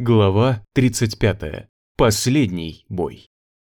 Глава 35. Последний бой.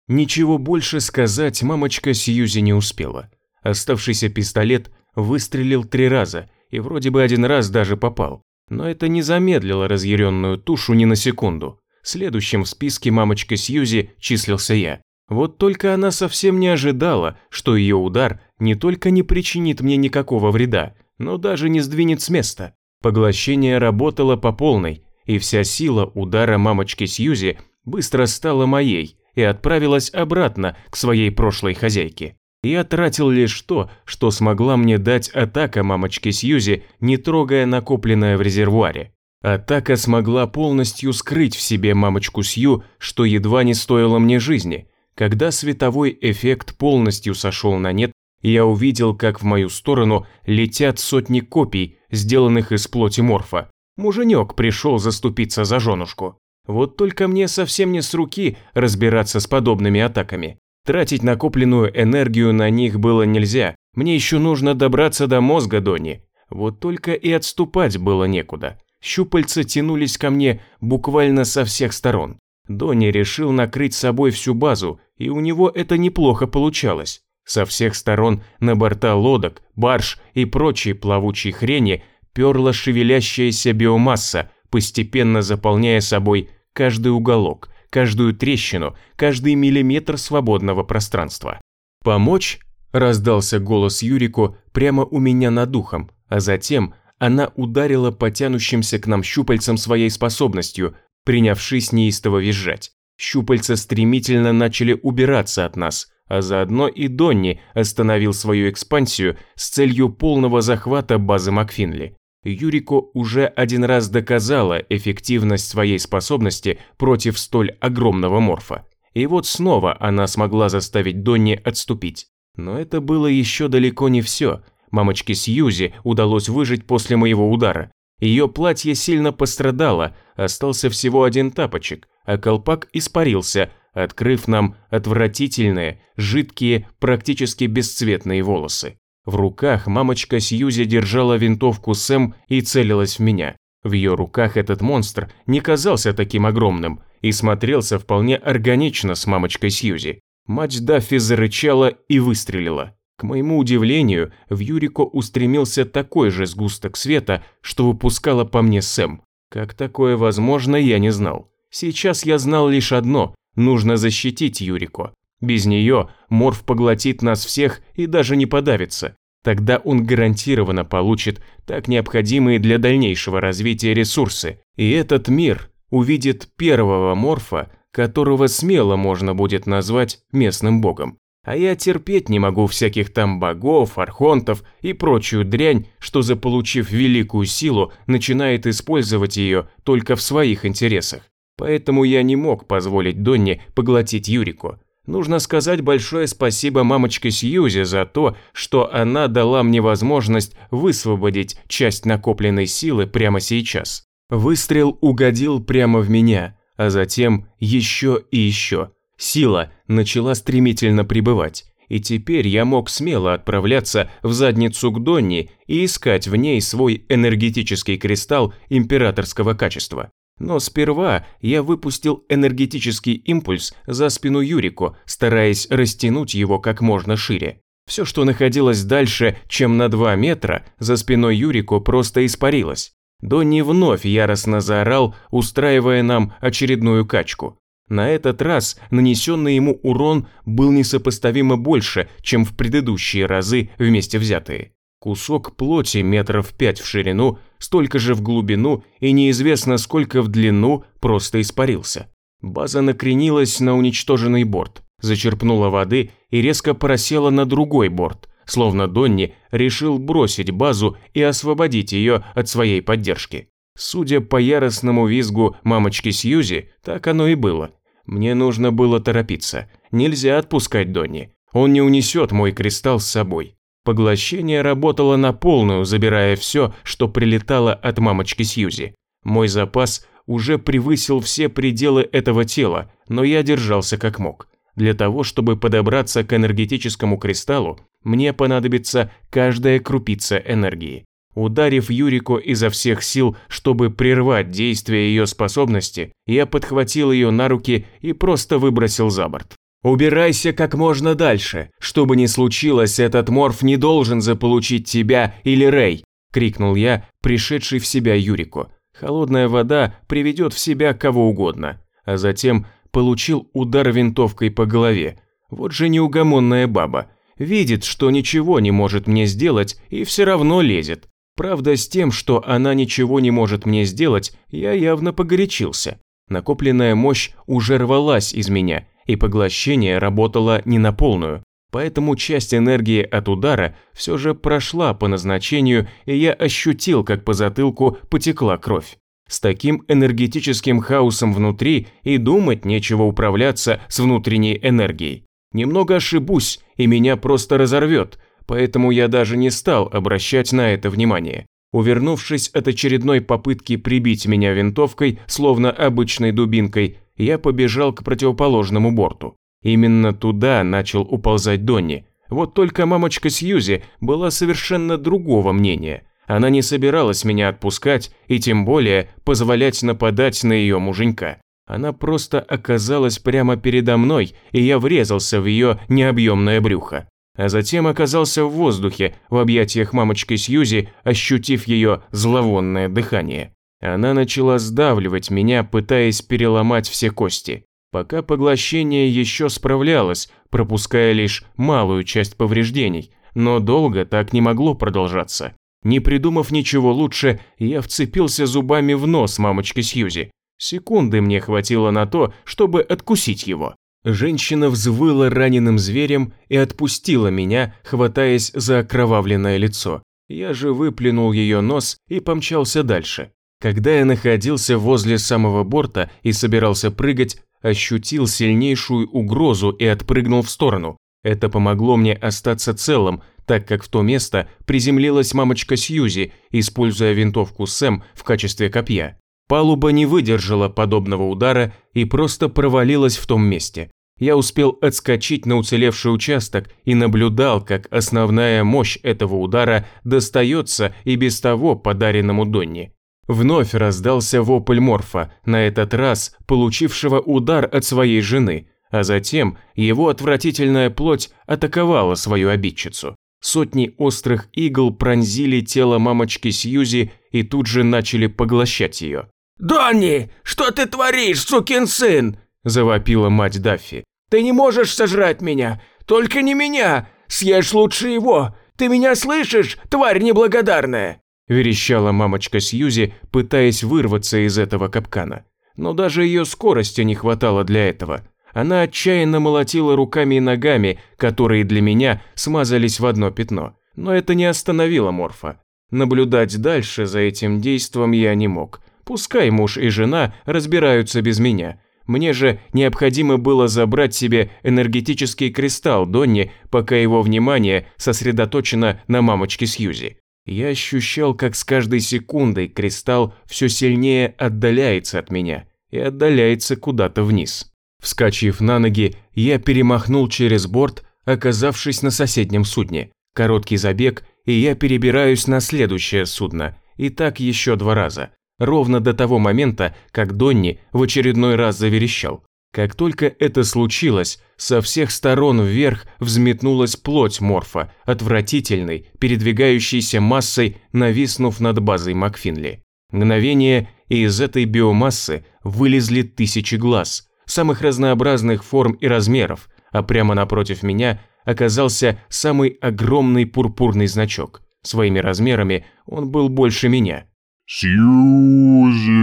Ничего больше сказать мамочка Сьюзи не успела. Оставшийся пистолет выстрелил три раза и вроде бы один раз даже попал. Но это не замедлило разъяренную тушу ни на секунду. Следующим в списке мамочка Сьюзи числился я. Вот только она совсем не ожидала, что ее удар не только не причинит мне никакого вреда, но даже не сдвинет с места. Поглощение работало по полной, и вся сила удара мамочки Сьюзи быстро стала моей и отправилась обратно к своей прошлой хозяйке. Я тратил лишь то, что смогла мне дать атака мамочки Сьюзи, не трогая накопленное в резервуаре. Атака смогла полностью скрыть в себе мамочку Сью, что едва не стоило мне жизни. Когда световой эффект полностью сошел на нет, я увидел, как в мою сторону летят сотни копий, сделанных из плоти морфа. Муженек пришел заступиться за женушку. Вот только мне совсем не с руки разбираться с подобными атаками. Тратить накопленную энергию на них было нельзя. Мне еще нужно добраться до мозга Дони. Вот только и отступать было некуда. Щупальца тянулись ко мне буквально со всех сторон. Дони решил накрыть собой всю базу, и у него это неплохо получалось. Со всех сторон на борта лодок, барж и прочей плавучей хрени – перла шевелящаяся биомасса, постепенно заполняя собой каждый уголок, каждую трещину, каждый миллиметр свободного пространства. «Помочь?» – раздался голос Юрику прямо у меня над духом, а затем она ударила по тянущимся к нам щупальцам своей способностью, принявшись неистово визжать. Щупальца стремительно начали убираться от нас, а заодно и Донни остановил свою экспансию с целью полного захвата базы Макфинли. Юрико уже один раз доказала эффективность своей способности против столь огромного морфа. И вот снова она смогла заставить Донни отступить. Но это было еще далеко не все. Мамочке Сьюзи удалось выжить после моего удара. Ее платье сильно пострадало, остался всего один тапочек, а колпак испарился, открыв нам отвратительные, жидкие, практически бесцветные волосы. В руках мамочка Сьюзи держала винтовку Сэм и целилась в меня. В ее руках этот монстр не казался таким огромным и смотрелся вполне органично с мамочкой Сьюзи. Мать Даффи зарычала и выстрелила. К моему удивлению, в Юрико устремился такой же сгусток света, что выпускала по мне Сэм. Как такое возможно, я не знал. Сейчас я знал лишь одно – нужно защитить Юрико. Без нее Морф поглотит нас всех и даже не подавится. Тогда он гарантированно получит так необходимые для дальнейшего развития ресурсы. И этот мир увидит первого Морфа, которого смело можно будет назвать местным богом. А я терпеть не могу всяких там богов, архонтов и прочую дрянь, что заполучив великую силу, начинает использовать ее только в своих интересах. Поэтому я не мог позволить Донне поглотить Юрику. Нужно сказать большое спасибо мамочке Сьюзи за то, что она дала мне возможность высвободить часть накопленной силы прямо сейчас. Выстрел угодил прямо в меня, а затем еще и еще. Сила начала стремительно прибывать, и теперь я мог смело отправляться в задницу к Донни и искать в ней свой энергетический кристалл императорского качества. Но сперва я выпустил энергетический импульс за спину Юрико, стараясь растянуть его как можно шире. Все, что находилось дальше, чем на 2 метра, за спиной Юрико просто испарилось. Донни вновь яростно заорал, устраивая нам очередную качку. На этот раз нанесенный ему урон был несопоставимо больше, чем в предыдущие разы вместе взятые. Кусок плоти метров пять в ширину, столько же в глубину и неизвестно сколько в длину просто испарился. База накренилась на уничтоженный борт, зачерпнула воды и резко просела на другой борт, словно Донни решил бросить базу и освободить ее от своей поддержки. Судя по яростному визгу мамочки Сьюзи, так оно и было. Мне нужно было торопиться. Нельзя отпускать Донни. Он не унесет мой кристалл с собой. Поглощение работало на полную, забирая все, что прилетало от мамочки Сьюзи. Мой запас уже превысил все пределы этого тела, но я держался как мог. Для того, чтобы подобраться к энергетическому кристаллу, мне понадобится каждая крупица энергии. Ударив Юрику изо всех сил, чтобы прервать действие ее способности, я подхватил ее на руки и просто выбросил за борт. «Убирайся как можно дальше. Что бы ни случилось, этот морф не должен заполучить тебя или Рэй!» – крикнул я, пришедший в себя Юрику. Холодная вода приведет в себя кого угодно. А затем получил удар винтовкой по голове. Вот же неугомонная баба. Видит, что ничего не может мне сделать и все равно лезет. Правда, с тем, что она ничего не может мне сделать, я явно погорячился. Накопленная мощь уже рвалась из меня, и поглощение работало не на полную. Поэтому часть энергии от удара все же прошла по назначению, и я ощутил, как по затылку потекла кровь. С таким энергетическим хаосом внутри и думать нечего управляться с внутренней энергией. Немного ошибусь, и меня просто разорвет, поэтому я даже не стал обращать на это внимание. Увернувшись от очередной попытки прибить меня винтовкой, словно обычной дубинкой, я побежал к противоположному борту. Именно туда начал уползать Донни. Вот только мамочка Сьюзи была совершенно другого мнения. Она не собиралась меня отпускать и тем более позволять нападать на ее муженька. Она просто оказалась прямо передо мной, и я врезался в ее необъемное брюхо а затем оказался в воздухе, в объятиях мамочки Сьюзи, ощутив ее зловонное дыхание. Она начала сдавливать меня, пытаясь переломать все кости. Пока поглощение еще справлялось, пропуская лишь малую часть повреждений, но долго так не могло продолжаться. Не придумав ничего лучше, я вцепился зубами в нос мамочки Сьюзи. Секунды мне хватило на то, чтобы откусить его. Женщина взвыла раненым зверем и отпустила меня, хватаясь за окровавленное лицо. Я же выплюнул ее нос и помчался дальше. Когда я находился возле самого борта и собирался прыгать, ощутил сильнейшую угрозу и отпрыгнул в сторону. Это помогло мне остаться целым, так как в то место приземлилась мамочка Сьюзи, используя винтовку Сэм в качестве копья. Палуба не выдержала подобного удара и просто провалилась в том месте я успел отскочить на уцелевший участок и наблюдал, как основная мощь этого удара достается и без того подаренному Донни. Вновь раздался вопль Морфа, на этот раз получившего удар от своей жены, а затем его отвратительная плоть атаковала свою обидчицу. Сотни острых игл пронзили тело мамочки Сьюзи и тут же начали поглощать ее. «Донни, что ты творишь, сукин сын?» Завопила мать Даффи. «Ты не можешь сожрать меня! Только не меня! Съешь лучше его! Ты меня слышишь, тварь неблагодарная!» верещала мамочка Сьюзи, пытаясь вырваться из этого капкана. Но даже ее скорости не хватало для этого. Она отчаянно молотила руками и ногами, которые для меня смазались в одно пятно. Но это не остановило Морфа. Наблюдать дальше за этим действом я не мог. Пускай муж и жена разбираются без меня. Мне же необходимо было забрать себе энергетический кристалл Донни, пока его внимание сосредоточено на мамочке Сьюзи. Я ощущал, как с каждой секундой кристалл все сильнее отдаляется от меня и отдаляется куда-то вниз. Вскочив на ноги, я перемахнул через борт, оказавшись на соседнем судне. Короткий забег, и я перебираюсь на следующее судно, и так еще два раза ровно до того момента, как Донни в очередной раз заверещал. Как только это случилось, со всех сторон вверх взметнулась плоть Морфа, отвратительной, передвигающейся массой, нависнув над базой Макфинли. Мгновение, и из этой биомассы вылезли тысячи глаз, самых разнообразных форм и размеров, а прямо напротив меня оказался самый огромный пурпурный значок. Своими размерами он был больше меня. «Сьюзи!»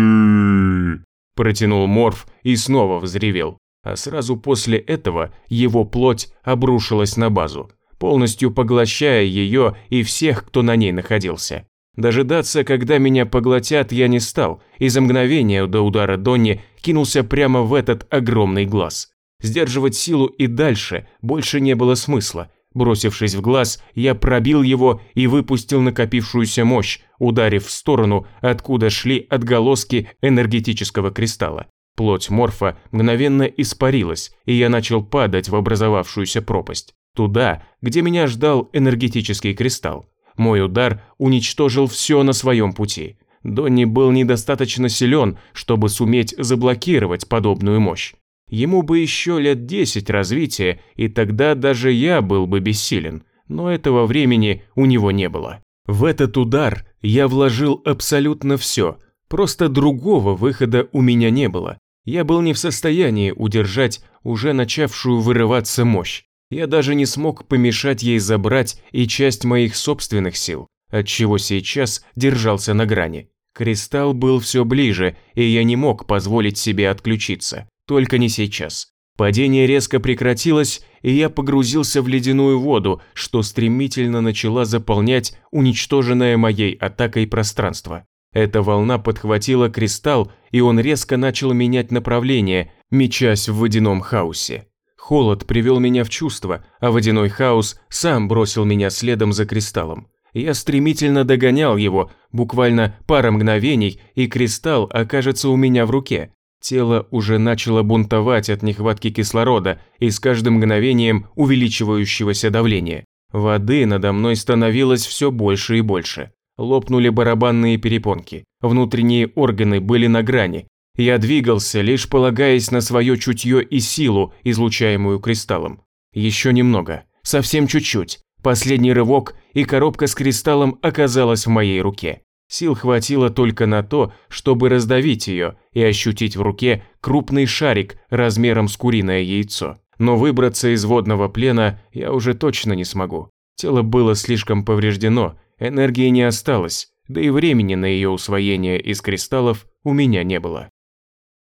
Протянул Морф и снова взревел. А сразу после этого его плоть обрушилась на базу, полностью поглощая ее и всех, кто на ней находился. Дожидаться, когда меня поглотят, я не стал, и за мгновение до удара Донни кинулся прямо в этот огромный глаз. Сдерживать силу и дальше больше не было смысла, Бросившись в глаз, я пробил его и выпустил накопившуюся мощь, ударив в сторону, откуда шли отголоски энергетического кристалла. Плоть морфа мгновенно испарилась, и я начал падать в образовавшуюся пропасть. Туда, где меня ждал энергетический кристалл. Мой удар уничтожил все на своем пути. Донни был недостаточно силен, чтобы суметь заблокировать подобную мощь. Ему бы еще лет десять развития, и тогда даже я был бы бессилен. Но этого времени у него не было. В этот удар я вложил абсолютно все, просто другого выхода у меня не было. Я был не в состоянии удержать уже начавшую вырываться мощь. Я даже не смог помешать ей забрать и часть моих собственных сил, отчего сейчас держался на грани. Кристалл был все ближе, и я не мог позволить себе отключиться. Только не сейчас. Падение резко прекратилось, и я погрузился в ледяную воду, что стремительно начала заполнять уничтоженное моей атакой пространство. Эта волна подхватила кристалл, и он резко начал менять направление, мечась в водяном хаосе. Холод привел меня в чувство, а водяной хаос сам бросил меня следом за кристаллом. Я стремительно догонял его, буквально пара мгновений, и кристалл окажется у меня в руке. Тело уже начало бунтовать от нехватки кислорода и с каждым мгновением увеличивающегося давления. Воды надо мной становилось все больше и больше. Лопнули барабанные перепонки, внутренние органы были на грани. Я двигался, лишь полагаясь на свое чутье и силу, излучаемую кристаллом. Еще немного, совсем чуть-чуть. Последний рывок, и коробка с кристаллом оказалась в моей руке. Сил хватило только на то, чтобы раздавить ее и ощутить в руке крупный шарик размером с куриное яйцо. Но выбраться из водного плена я уже точно не смогу. Тело было слишком повреждено, энергии не осталось, да и времени на ее усвоение из кристаллов у меня не было.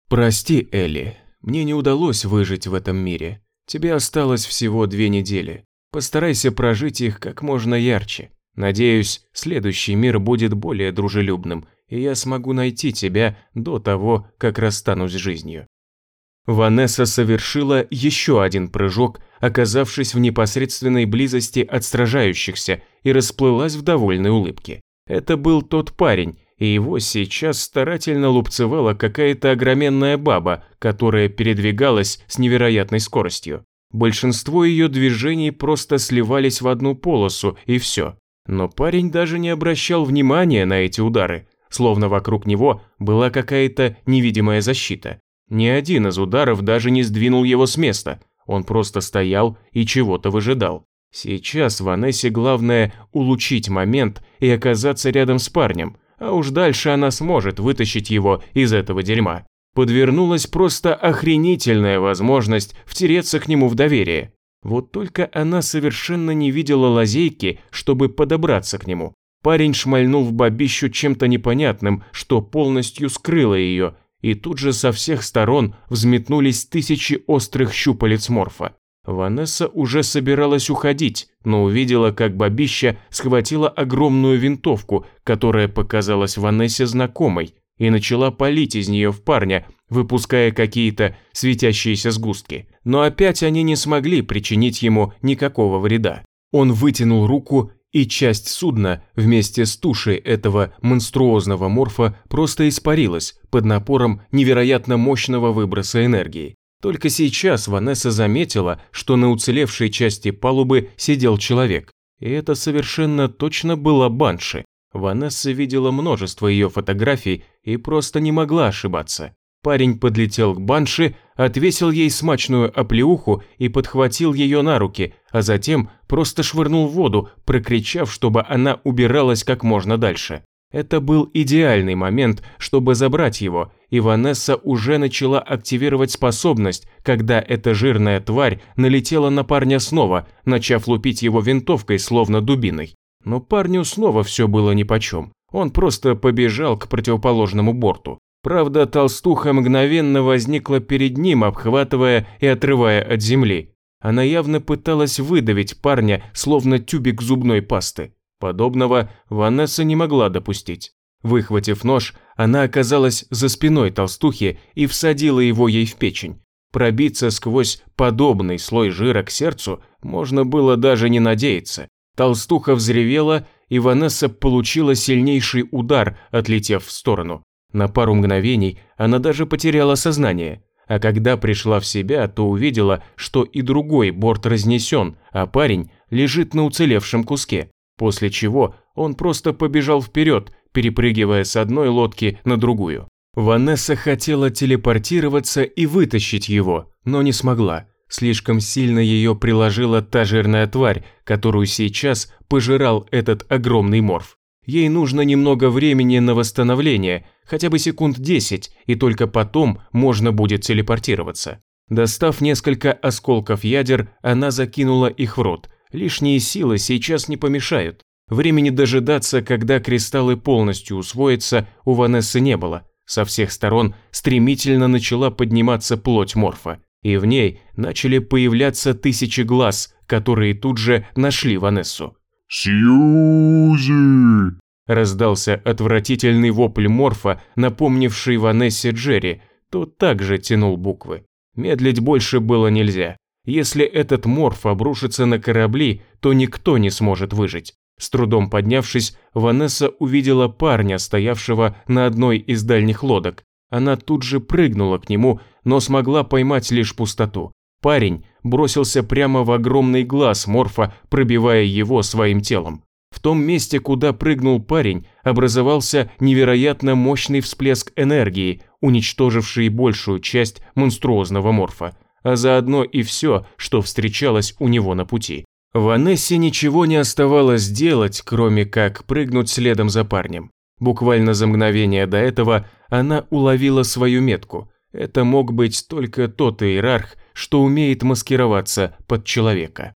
«Прости, Элли, мне не удалось выжить в этом мире. Тебе осталось всего две недели. Постарайся прожить их как можно ярче. Надеюсь, следующий мир будет более дружелюбным, и я смогу найти тебя до того, как расстанусь с жизнью. Ванесса совершила еще один прыжок, оказавшись в непосредственной близости от сражающихся, и расплылась в довольной улыбке. Это был тот парень, и его сейчас старательно лупцевала какая-то огроменная баба, которая передвигалась с невероятной скоростью. Большинство ее движений просто сливались в одну полосу, и все. Но парень даже не обращал внимания на эти удары, словно вокруг него была какая-то невидимая защита. Ни один из ударов даже не сдвинул его с места, он просто стоял и чего-то выжидал. Сейчас Ванессе главное улучшить момент и оказаться рядом с парнем, а уж дальше она сможет вытащить его из этого дерьма. Подвернулась просто охренительная возможность втереться к нему в доверие. Вот только она совершенно не видела лазейки, чтобы подобраться к нему. Парень шмальнул в бабищу чем-то непонятным, что полностью скрыло ее, и тут же со всех сторон взметнулись тысячи острых щупалец морфа. Ванесса уже собиралась уходить, но увидела, как бабища схватила огромную винтовку, которая показалась Ванессе знакомой, и начала палить из нее в парня, выпуская какие-то светящиеся сгустки. Но опять они не смогли причинить ему никакого вреда. Он вытянул руку, и часть судна вместе с тушей этого монструозного морфа просто испарилась под напором невероятно мощного выброса энергии. Только сейчас Ванесса заметила, что на уцелевшей части палубы сидел человек. И это совершенно точно была Банши. Ванесса видела множество ее фотографий и просто не могла ошибаться. Парень подлетел к Банши, отвесил ей смачную оплеуху и подхватил ее на руки, а затем просто швырнул в воду, прокричав, чтобы она убиралась как можно дальше. Это был идеальный момент, чтобы забрать его, и Ванесса уже начала активировать способность, когда эта жирная тварь налетела на парня снова, начав лупить его винтовкой, словно дубиной. Но парню снова все было нипочем. Он просто побежал к противоположному борту. Правда, толстуха мгновенно возникла перед ним, обхватывая и отрывая от земли. Она явно пыталась выдавить парня, словно тюбик зубной пасты. Подобного Ванесса не могла допустить. Выхватив нож, она оказалась за спиной толстухи и всадила его ей в печень. Пробиться сквозь подобный слой жира к сердцу можно было даже не надеяться. Толстуха взревела, и Ванесса получила сильнейший удар, отлетев в сторону. На пару мгновений она даже потеряла сознание, а когда пришла в себя, то увидела, что и другой борт разнесен, а парень лежит на уцелевшем куске. после чего он просто побежал вперед, перепрыгивая с одной лодки на другую. Ванесса хотела телепортироваться и вытащить его, но не смогла. Слишком сильно ее приложила та жирная тварь, которую сейчас пожирал этот огромный морф. Ей нужно немного времени на восстановление, хотя бы секунд 10, и только потом можно будет телепортироваться. Достав несколько осколков ядер, она закинула их в рот. Лишние силы сейчас не помешают. Времени дожидаться, когда кристаллы полностью усвоятся, у Ванессы не было. Со всех сторон стремительно начала подниматься плоть морфа и в ней начали появляться тысячи глаз, которые тут же нашли Ванессу. «Сьюзи!» Раздался отвратительный вопль Морфа, напомнивший Ванессе Джерри, тот также тянул буквы. Медлить больше было нельзя. Если этот Морф обрушится на корабли, то никто не сможет выжить. С трудом поднявшись, Ванесса увидела парня, стоявшего на одной из дальних лодок. Она тут же прыгнула к нему, но смогла поймать лишь пустоту. Парень бросился прямо в огромный глаз Морфа, пробивая его своим телом. В том месте, куда прыгнул парень, образовался невероятно мощный всплеск энергии, уничтоживший большую часть монструозного Морфа, а заодно и все, что встречалось у него на пути. Ванессе ничего не оставалось делать, кроме как прыгнуть следом за парнем. Буквально за мгновение до этого она уловила свою метку. Это мог быть только тот иерарх, что умеет маскироваться под человека.